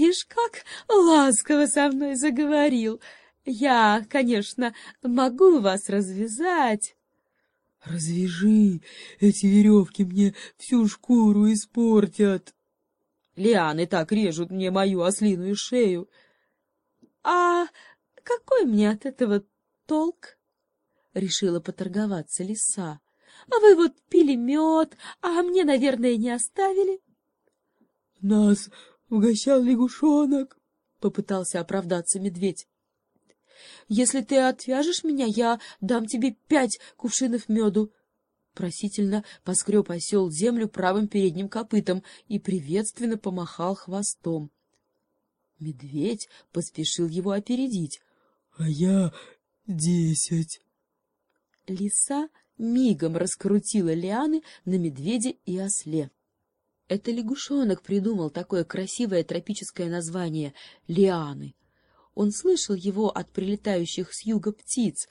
Ишь, как ласково со мной заговорил. Я, конечно, могу вас развязать. — Развяжи, эти веревки мне всю шкуру испортят. Лианы так режут мне мою ослиную шею. — А какой мне от этого толк? — решила поторговаться лиса. — А вы вот пили мед, а мне, наверное, не оставили. — Нас угощал лягушонок, — попытался оправдаться медведь. — Если ты отвяжешь меня, я дам тебе пять кувшинов меду. Просительно поскреб осел землю правым передним копытом и приветственно помахал хвостом. Медведь поспешил его опередить. — А я десять. Лиса мигом раскрутила лианы на медведе и осле. Это лягушонок придумал такое красивое тропическое название — лианы. Он слышал его от прилетающих с юга птиц,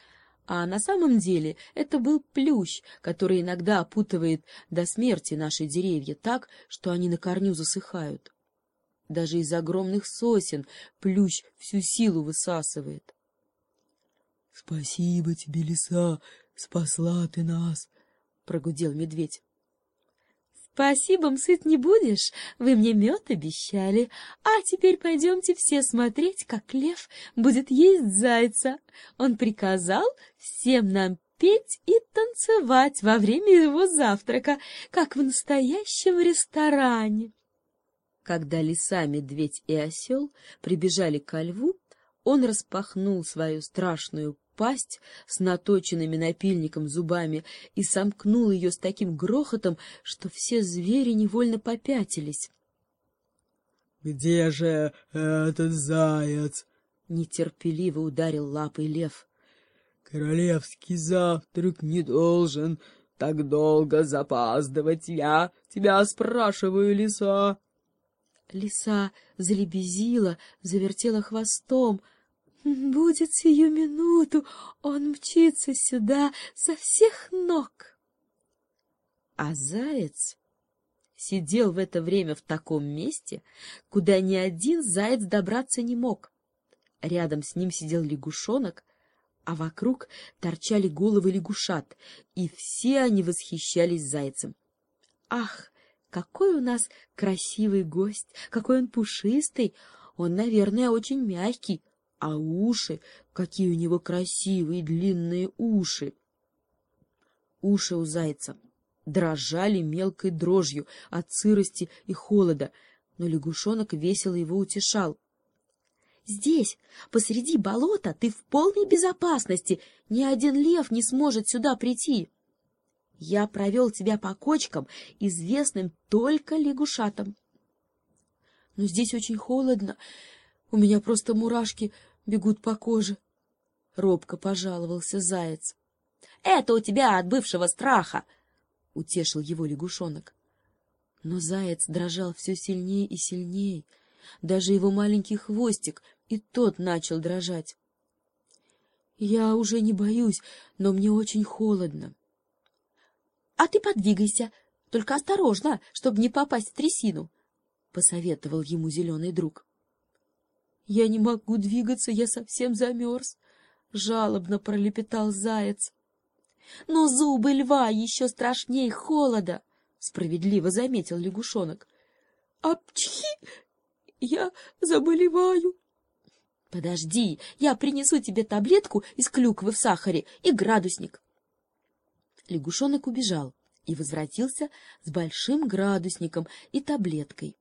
а на самом деле это был плющ, который иногда опутывает до смерти наши деревья так, что они на корню засыхают. Даже из огромных сосен плющ всю силу высасывает. — Спасибо тебе, лиса, спасла ты нас, — прогудел медведь. Спасибо, сыт не будешь, вы мне мед обещали. А теперь пойдемте все смотреть, как лев будет есть зайца. Он приказал всем нам петь и танцевать во время его завтрака, как в настоящем ресторане. Когда лиса, медведь и осел прибежали ко льву, он распахнул свою страшную пасть с наточенными напильником зубами и сомкнул ее с таким грохотом, что все звери невольно попятились. — Где же этот заяц? — нетерпеливо ударил лапой лев. — Королевский завтрак не должен так долго запаздывать. Я тебя спрашиваю, лиса. Лиса залебезила, завертела хвостом — Будет сию минуту, он мчится сюда со всех ног. А заяц сидел в это время в таком месте, куда ни один заяц добраться не мог. Рядом с ним сидел лягушонок, а вокруг торчали головы лягушат, и все они восхищались зайцем. Ах, какой у нас красивый гость, какой он пушистый! Он, наверное, очень мягкий, а уши, какие у него красивые длинные уши! Уши у зайца дрожали мелкой дрожью от сырости и холода, но лягушонок весело его утешал. — Здесь, посреди болота, ты в полной безопасности, ни один лев не сможет сюда прийти. Я провел тебя по кочкам, известным только лягушатам. Но здесь очень холодно, у меня просто мурашки бегут по коже. Робко пожаловался заяц. — Это у тебя от бывшего страха! — утешил его лягушонок. Но заяц дрожал все сильнее и сильнее. Даже его маленький хвостик и тот начал дрожать. — Я уже не боюсь, но мне очень холодно. — А ты подвигайся, только осторожно, чтобы не попасть в трясину, — посоветовал ему зеленый друг. Я не могу двигаться, я совсем замерз. Жалобно пролепетал заяц. Но зубы льва еще страшней холода, справедливо заметил лягушонок. Апчхи! Я заболеваю. Подожди, я принесу тебе таблетку из клюквы в сахаре и градусник. Лягушонок убежал и возвратился с большим градусником и таблеткой.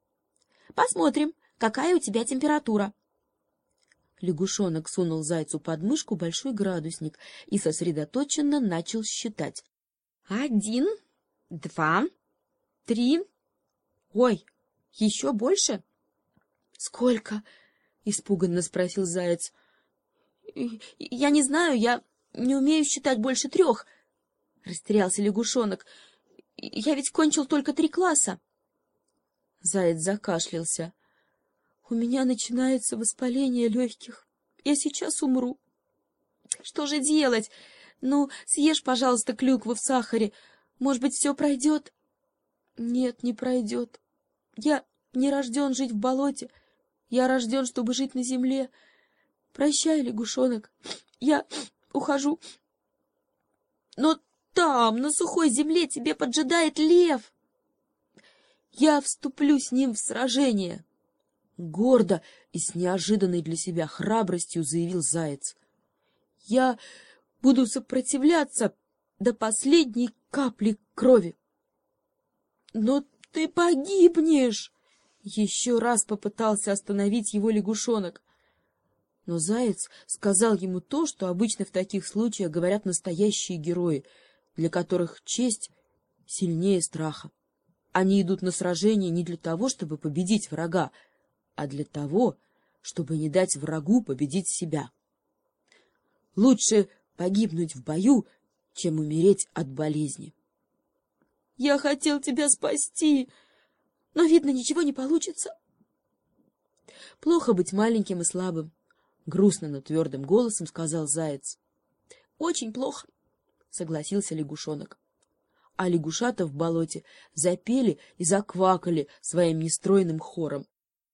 Посмотрим, какая у тебя температура. Лягушонок сунул зайцу под мышку большой градусник и сосредоточенно начал считать. «Один, два, три... Ой, еще больше?» «Сколько?» — испуганно спросил заяц. «Я не знаю, я не умею считать больше трех», — растерялся лягушонок. «Я ведь кончил только три класса». Заяц закашлялся. У меня начинается воспаление легких. Я сейчас умру. Что же делать? Ну, съешь, пожалуйста, клюкву в сахаре. Может быть, все пройдет? Нет, не пройдет. Я не рожден жить в болоте Я рожден, чтобы жить на земле. Прощай, лягушонок, я ухожу. Но там, на сухой земле, тебе поджидает лев. Я вступлю с ним в сражение. Гордо и с неожиданной для себя храбростью заявил заяц. Я буду сопротивляться до последней капли крови. Но ты погибнешь! Еще раз попытался остановить его лягушонок. Но заяц сказал ему то, что обычно в таких случаях говорят настоящие герои, для которых честь сильнее страха. Они идут на сражение не для того, чтобы победить врага, а для того, чтобы не дать врагу победить себя. Лучше погибнуть в бою, чем умереть от болезни. — Я хотел тебя спасти, но, видно, ничего не получится. Плохо быть маленьким и слабым грустно, но твердым голосом сказал заяц. — Очень плохо, — согласился лягушонок. А лягушата в болоте запели и заквакали своим нестройным хором.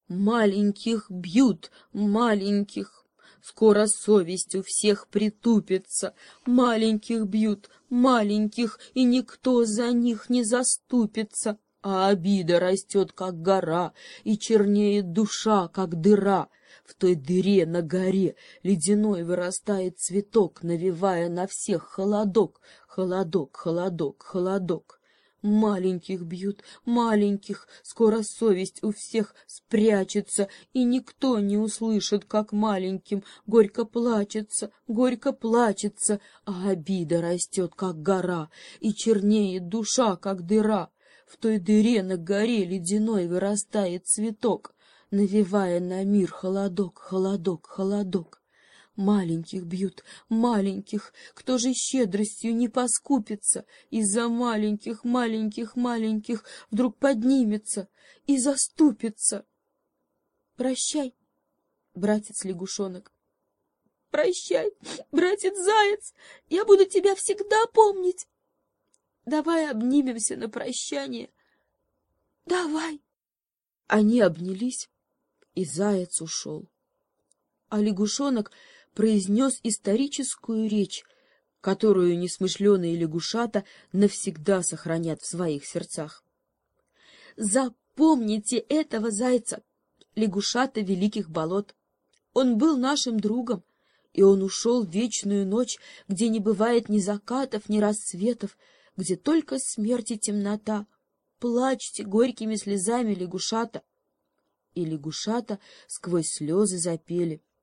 Маленьких бьют, маленьких, скоро совесть у всех притупится. Маленьких бьют, маленьких, и никто за них не заступится. А обида растет, как гора, и чернеет душа, как дыра. В той дыре на горе ледяной вырастает цветок, навевая на всех холодок, холодок, холодок, холодок. Маленьких бьют, маленьких, скоро совесть у всех спрячется, и никто не услышит, как маленьким горько плачется, горько плачется, а обида растет, как гора, и чернеет душа, как дыра. В той дыре на горе ледяной вырастает цветок, навевая на мир холодок, холодок, холодок. Маленьких бьют, маленьких, кто же щедростью не поскупится, из-за маленьких, маленьких, маленьких вдруг поднимется и заступится. Прощай, братец-лягушонок. Прощай, братец-заяц, я буду тебя всегда помнить. Давай обнимемся на прощание. Давай. Они обнялись, и заяц ушел. А лягушонок произнес историческую речь, которую несмышленые лягушата навсегда сохранят в своих сердцах. Запомните этого зайца, лягушата великих болот. Он был нашим другом, и он ушел в вечную ночь, где не бывает ни закатов, ни рассветов, где только смерть и темнота. Плачьте горькими слезами лягушата, и лягушата сквозь слезы запели —